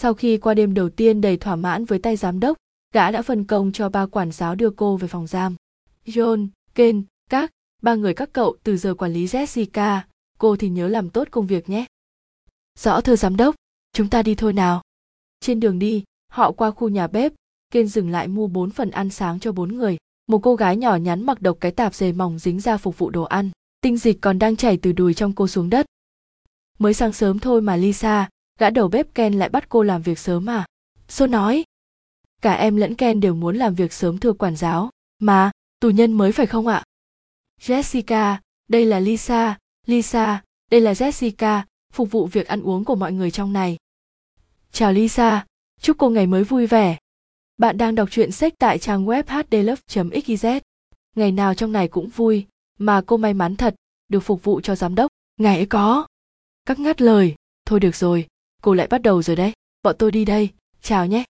sau khi qua đêm đầu tiên đầy thỏa mãn với tay giám đốc, gã đã phân công cho ba quản giáo đưa cô về phòng giam. John, ken, các, ba người các cậu từ giờ quản lý jessica. Cô thì nhớ làm tốt công việc nhé. Rõ thưa giám đốc, chúng ta đi thôi nào. Trên đường đi, họ qua khu nhà bếp, Ken dừng lại mua bốn phần ăn sáng cho bốn người. Một cô gái nhỏ nhắn mặc độc cái tạp dề mỏng dính ra phục vụ đồ ăn. Tinh dịch còn đang chảy từ đùi trong cô xuống đất. Mới sáng sớm thôi mà lisa gã đầu bếp ken lại bắt cô làm việc sớm à? Sô nói. Cả em lẫn ken đều muốn làm việc sớm thưa quản giáo. Mà, tù nhân mới phải không ạ? Jessica, đây là lisa. Lisa, đây là jessica, phục vụ việc ăn uống của mọi người trong này. Chào lisa, chúc cô ngày mới vui vẻ. Bạn đang đọc truyện sách tại trang web hdlove.xyz ngày nào trong này cũng vui, mà cô may mắn thật, được phục vụ cho giám đốc. Ngày ấy có. Các ngắt lời. Thôi được rồi cô lại bắt đầu rồi đấy. Bọn tôi đi đây. Chào nhé.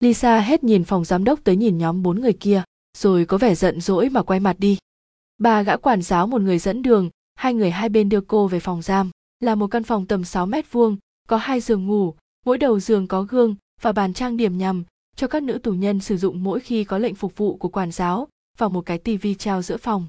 Lisa hết nhìn phòng giám đốc tới nhìn nhóm bốn người kia rồi có vẻ giận dỗi mà quay mặt đi. Bà gã quản giáo một người dẫn đường hai người hai bên đưa cô về phòng giam. Là một căn phòng tầm 6 mét vuông có hai giường ngủ mỗi đầu giường có gương và bàn trang điểm nhằm cho các nữ tù nhân sử dụng mỗi khi có lệnh phục vụ của quản giáo và một cái tivi treo giữa phòng.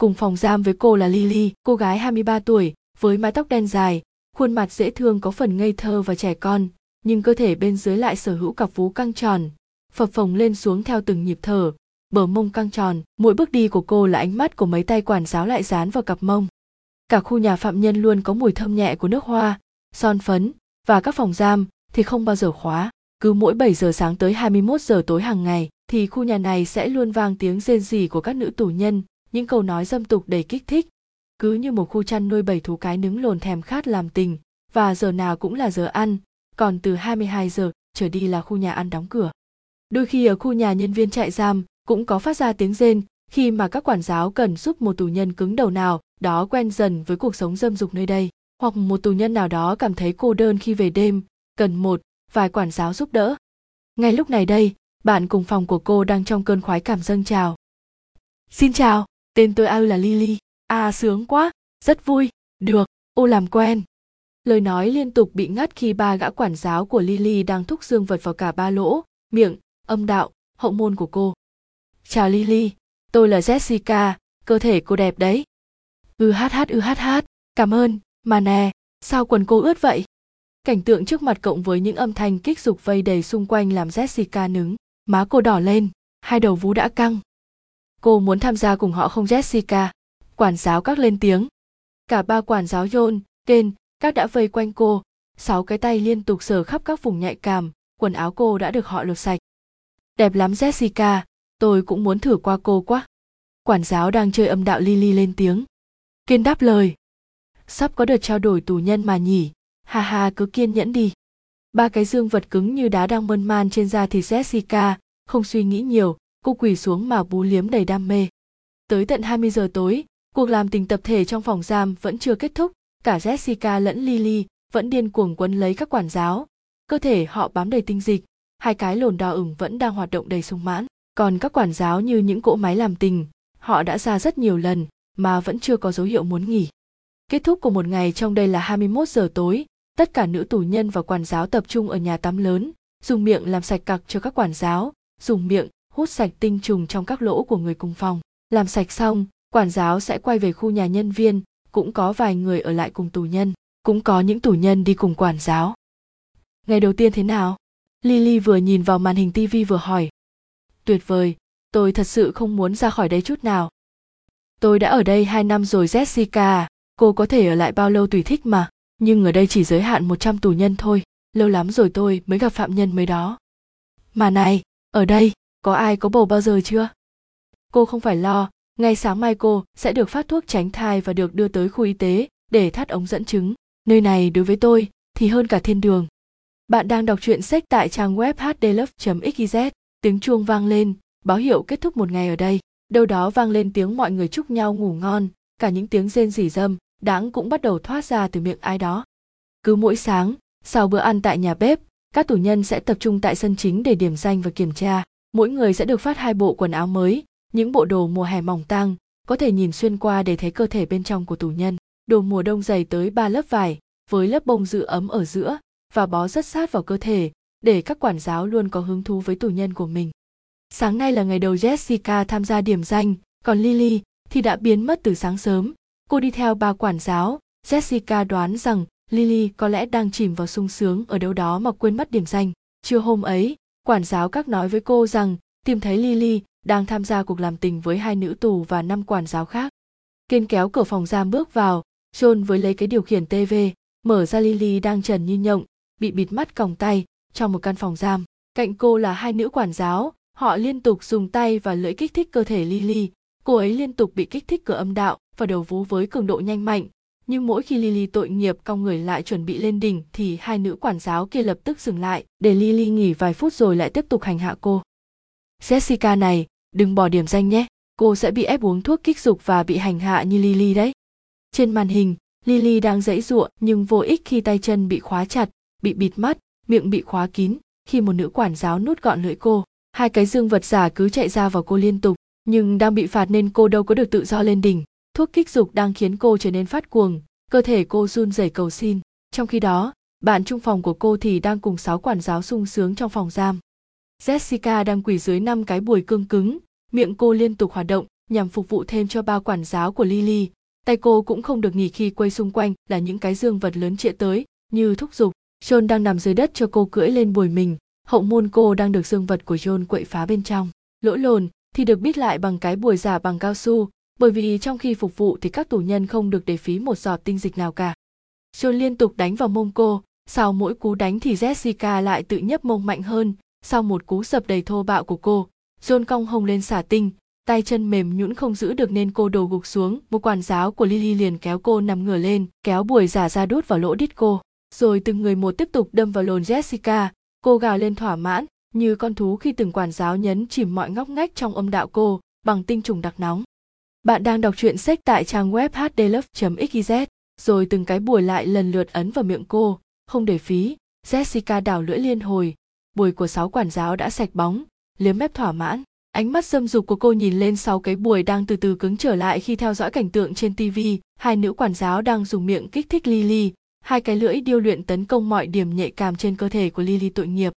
Cùng phòng giam với cô là Lily, cô gái 23 tuổi, với mái tóc đen dài, khuôn mặt dễ thương có phần ngây thơ và trẻ con, nhưng cơ thể bên dưới lại sở hữu cặp vú căng tròn, phập phồng lên xuống theo từng nhịp thở, bờ mông căng tròn, mỗi bước đi của cô là ánh mắt của mấy tay quản giáo lại dán vào cặp mông. Cả khu nhà phạm nhân luôn có mùi thơm nhẹ của nước hoa, son phấn, và các phòng giam thì không bao giờ khóa. Cứ mỗi 7 giờ sáng tới 21 giờ tối hàng ngày thì khu nhà này sẽ luôn vang tiếng rên rỉ của các nữ tù nhân, những câu nói dâm tục đầy kích thích. Cứ như một khu chăn nuôi bảy thú cái nứng lồn thèm khát làm tình, và giờ nào cũng là giờ ăn, còn từ 22 giờ trở đi là khu nhà ăn đóng cửa. Đôi khi ở khu nhà nhân viên trại giam cũng có phát ra tiếng rên khi mà các quản giáo cần giúp một tù nhân cứng đầu nào đó quen dần với cuộc sống dâm dục nơi đây, hoặc một tù nhân nào đó cảm thấy cô đơn khi về đêm, cần một vài quản giáo giúp đỡ. Ngay lúc này đây, bạn cùng phòng của cô đang trong cơn khoái cảm dâng trào. Xin chào, tên tôi ao là Lily. À sướng quá, rất vui, được, ô làm quen. Lời nói liên tục bị ngắt khi ba gã quản giáo của Lily đang thúc dương vật vào cả ba lỗ, miệng, âm đạo, hậu môn của cô. Chào Lily, tôi là Jessica, cơ thể cô đẹp đấy. Ư hát hát ư hát hát, cảm ơn, mà nè, sao quần cô ướt vậy? Cảnh tượng trước mặt cộng với những âm thanh kích dục vây đầy xung quanh làm Jessica nứng, má cô đỏ lên, hai đầu vú đã căng. Cô muốn tham gia cùng họ không Jessica? Quản giáo các lên tiếng. Cả ba quản giáo John, Ken, các đã vây quanh cô, sáu cái tay liên tục sờ khắp các vùng nhạy cảm, quần áo cô đã được họ lột sạch. Đẹp lắm Jessica, tôi cũng muốn thử qua cô quá. Quản giáo đang chơi âm đạo Lily lên tiếng. Kiên đáp lời. Sắp có đợt trao đổi tù nhân mà nhỉ, ha ha cứ kiên nhẫn đi ba cái dương vật cứng như đá đang mơn man trên da thì jessica không suy nghĩ nhiều cô quỳ xuống mà bú liếm đầy đam mê tới tận 20 giờ tối cuộc làm tình tập thể trong phòng giam vẫn chưa kết thúc, cả jessica lẫn lily vẫn điên cuồng quấn lấy các quản giáo. Cơ thể họ bám đầy tinh dịch, hai cái lồn đỏ ửng vẫn đang hoạt động đầy sung mãn. Còn các quản giáo như những cỗ máy làm tình, họ đã ra rất nhiều lần mà vẫn chưa có dấu hiệu muốn nghỉ. Kết thúc của một ngày trong đây là 21 giờ tối, tất cả nữ tù nhân và quản giáo tập trung ở nhà tắm lớn, dùng miệng làm sạch cặc cho các quản giáo, dùng miệng hút sạch tinh trùng trong các lỗ của người cùng phòng. Làm sạch xong quản giáo sẽ quay về khu nhà nhân viên cũng có vài người ở lại cùng tù nhân cũng có những tù nhân đi cùng quản giáo ngày đầu tiên thế nào lily vừa nhìn vào màn hình tv vừa hỏi tuyệt vời tôi thật sự không muốn ra khỏi đây chút nào tôi đã ở đây hai năm rồi jessica à, cô có thể ở lại bao lâu tùy thích mà nhưng ở đây chỉ giới hạn 100 tù nhân thôi, lâu lắm rồi tôi mới gặp phạm nhân mới đó. Mà này, ở đây, có ai có bầu bao giờ chưa? Cô không phải lo, ngay sáng mai cô sẽ được phát thuốc tránh thai và được đưa tới khu y tế để thắt ống dẫn chứng. Nơi này đối với tôi thì hơn cả thiên đường. Bạn đang đọc truyện sách tại trang web hdlove.xyz, tiếng chuông vang lên, báo hiệu kết thúc một ngày ở đây. Đâu đó vang lên tiếng mọi người chúc nhau ngủ ngon, cả những tiếng rên rỉ dâm, đáng cũng bắt đầu thoát ra từ miệng ai đó cứ mỗi sáng sau bữa ăn tại nhà bếp các tù nhân sẽ tập trung tại sân chính để điểm danh và kiểm tra mỗi người sẽ được phát hai bộ quần áo mới những bộ đồ mùa hè mỏng tang có thể nhìn xuyên qua để thấy cơ thể bên trong của tù nhân. Đồ mùa đông dày tới ba lớp vải với lớp bông giữ ấm ở giữa và bó rất sát vào cơ thể để các quản giáo luôn có hứng thú với tù nhân của mình. Sáng nay là ngày đầu jessica tham gia điểm danh, còn lily thì đã biến mất từ sáng sớm. Cô đi theo ba quản giáo. Jessica đoán rằng lily có lẽ đang chìm vào sung sướng ở đâu đó mà quên mất điểm danh. Trưa hôm ấy, quản giáo các nói với cô rằng tìm thấy lily đang tham gia cuộc làm tình với hai nữ tù và năm quản giáo khác. Kiên kéo cửa phòng giam bước vào john với lấy cái điều khiển tv mở ra lily đang trần như nhộng bị bịt mắt còng tay trong một căn phòng giam. Cạnh cô là hai nữ quản giáo họ liên tục dùng tay và lưỡi kích thích cơ thể lily. Cô ấy liên tục bị kích thích cửa âm đạo và đầu vú với cường độ nhanh mạnh nhưng mỗi khi Lily tội nghiệp cong người lại chuẩn bị lên đỉnh thì hai nữ quản giáo kia lập tức dừng lại để Lily nghỉ vài phút rồi lại tiếp tục hành hạ cô. Jessica này, đừng bỏ điểm danh nhé, cô sẽ bị ép uống thuốc kích dục và bị hành hạ như Lily đấy. Trên màn hình, Lily đang dãy giụa nhưng vô ích khi tay chân bị khóa chặt, bị bịt mắt, miệng bị khóa kín, khi một nữ quản giáo nuốt gọn lưỡi cô. Hai cái dương vật giả cứ chạy ra vào cô liên tục, nhưng đang bị phạt nên cô đâu có được tự do lên đỉnh thuốc kích dục đang khiến cô trở nên phát cuồng cơ thể cô run rẩy cầu xin trong khi đó bạn trung phòng của cô thì đang cùng sáu quản giáo sung sướng trong phòng giam jessica đang quỳ dưới năm cái bùi cương cứng miệng cô liên tục hoạt động nhằm phục vụ thêm cho ba quản giáo của lily. Tay cô cũng không được nghỉ khi quay xung quanh là những cái dương vật lớn trịa tới như thúc giục. John đang nằm dưới đất cho cô cưỡi lên bùi mình. Hậu môn cô đang được dương vật của john quậy phá bên trong. Lỗ lồn thì được bít lại bằng cái bùi giả bằng cao su bởi vì trong khi phục vụ thì các tù nhân không được để phí một giọt tinh dịch nào cả. John liên tục đánh vào mông cô, sau mỗi cú đánh thì Jessica lại tự nhấp mông mạnh hơn, sau một cú sập đầy thô bạo của cô, John cong hông lên xả tinh, tay chân mềm nhũn không giữ được nên cô đổ gục xuống, một quản giáo của Lily liền kéo cô nằm ngửa lên, kéo buổi giả ra đút vào lỗ đít cô, rồi từng người một tiếp tục đâm vào lồn Jessica, cô gào lên thỏa mãn, như con thú khi từng quản giáo nhấn chìm mọi ngóc ngách trong âm đạo cô bằng tinh trùng đặc nóng. Bạn đang đọc truyện sách tại trang web hdlove.xyz, rồi từng cái buổi lại lần lượt ấn vào miệng cô, không để phí, Jessica đảo lưỡi liên hồi, bùi của sáu quản giáo đã sạch bóng, liếm mép thỏa mãn. Ánh mắt dâm dục của cô nhìn lên sau cái bùi đang từ từ cứng trở lại khi theo dõi cảnh tượng trên TV, hai nữ quản giáo đang dùng miệng kích thích Lily, hai cái lưỡi điêu luyện tấn công mọi điểm nhạy cảm trên cơ thể của Lily tội nghiệp.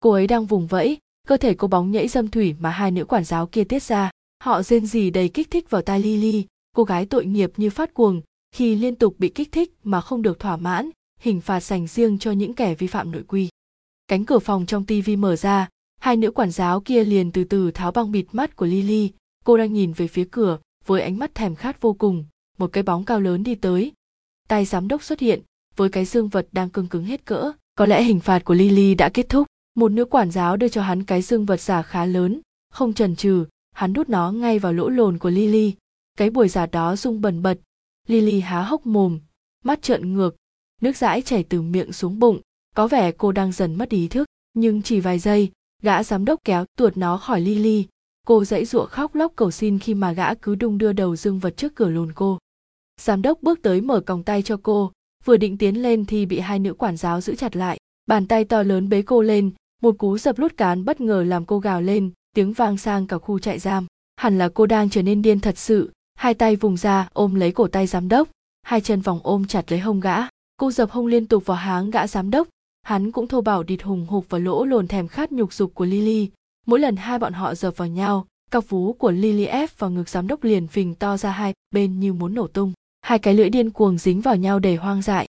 Cô ấy đang vùng vẫy, cơ thể cô bóng nhảy dâm thủy mà hai nữ quản giáo kia tiết ra. Họ rên rỉ đầy kích thích vào tai Lily, cô gái tội nghiệp như phát cuồng, khi liên tục bị kích thích mà không được thỏa mãn, hình phạt dành riêng cho những kẻ vi phạm nội quy. Cánh cửa phòng trong tivi mở ra, hai nữ quản giáo kia liền từ từ tháo băng bịt mắt của Lily, cô đang nhìn về phía cửa với ánh mắt thèm khát vô cùng, một cái bóng cao lớn đi tới. Tay giám đốc xuất hiện, với cái dương vật đang cứng cứng hết cỡ, có lẽ hình phạt của Lily đã kết thúc. Một nữ quản giáo đưa cho hắn cái dương vật giả khá lớn, không chần chừ, hắn đút nó ngay vào lỗ lồn của Lily. Cái bùi giả đó rung bần bật, Lily há hốc mồm, mắt trợn ngược, nước dãi chảy từ miệng xuống bụng, có vẻ cô đang dần mất ý thức, nhưng chỉ vài giây, gã giám đốc kéo tuột nó khỏi Lily. Cô dãy giụa khóc lóc cầu xin khi mà gã cứ đung đưa đầu dương vật trước cửa lồn cô. Giám đốc bước tới mở còng tay cho cô, vừa định tiến lên thì bị hai nữ quản giáo giữ chặt lại. Bàn tay to lớn bế cô lên, một cú dập lút cán bất ngờ làm cô gào lên, tiếng vang sang cả khu trại giam. Hẳn là cô đang trở nên điên thật sự. Hai tay vùng ra ôm lấy cổ tay giám đốc. Hai chân vòng ôm chặt lấy hông gã. Cô dập hông liên tục vào háng gã giám đốc hắn cũng thô bảo địt hùng hục vào lỗ lồn thèm khát nhục dục của lily. Mỗi lần hai bọn họ dập vào nhau cặp vú của lily ép vào ngực giám đốc liền phình to ra hai bên như muốn nổ tung. Hai cái lưỡi điên cuồng dính vào nhau để hoang dại.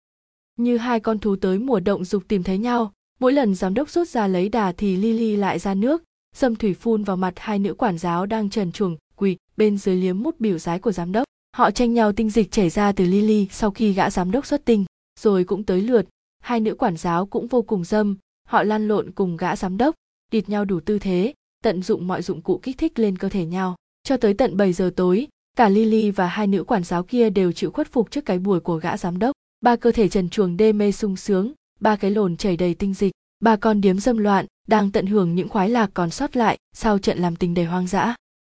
Như hai con thú tới mùa động dục tìm thấy nhau, mỗi lần giám đốc rút ra lấy đà thì lily lại ra nước, dâm thủy phun vào mặt hai nữ quản giáo đang trần truồng, quỳ bên dưới liếm mút biểu giái của giám đốc. Họ tranh nhau tinh dịch chảy ra từ lily sau khi gã giám đốc xuất tinh, rồi cũng tới lượt hai nữ quản giáo cũng vô cùng dâm, họ lăn lộn cùng gã giám đốc, địt nhau đủ tư thế, tận dụng mọi dụng cụ kích thích lên cơ thể nhau. Cho tới tận 7 giờ tối, cả lily và hai nữ quản giáo kia đều chịu khuất phục trước cái bùi của gã giám đốc. Ba cơ thể trần truồng đê mê sung sướng, ba cái lồn chảy đầy tinh dịch, ba con điếm dâm loạn đang tận hưởng những khoái lạc còn sót lại sau trận làm tình đầy hoang dã.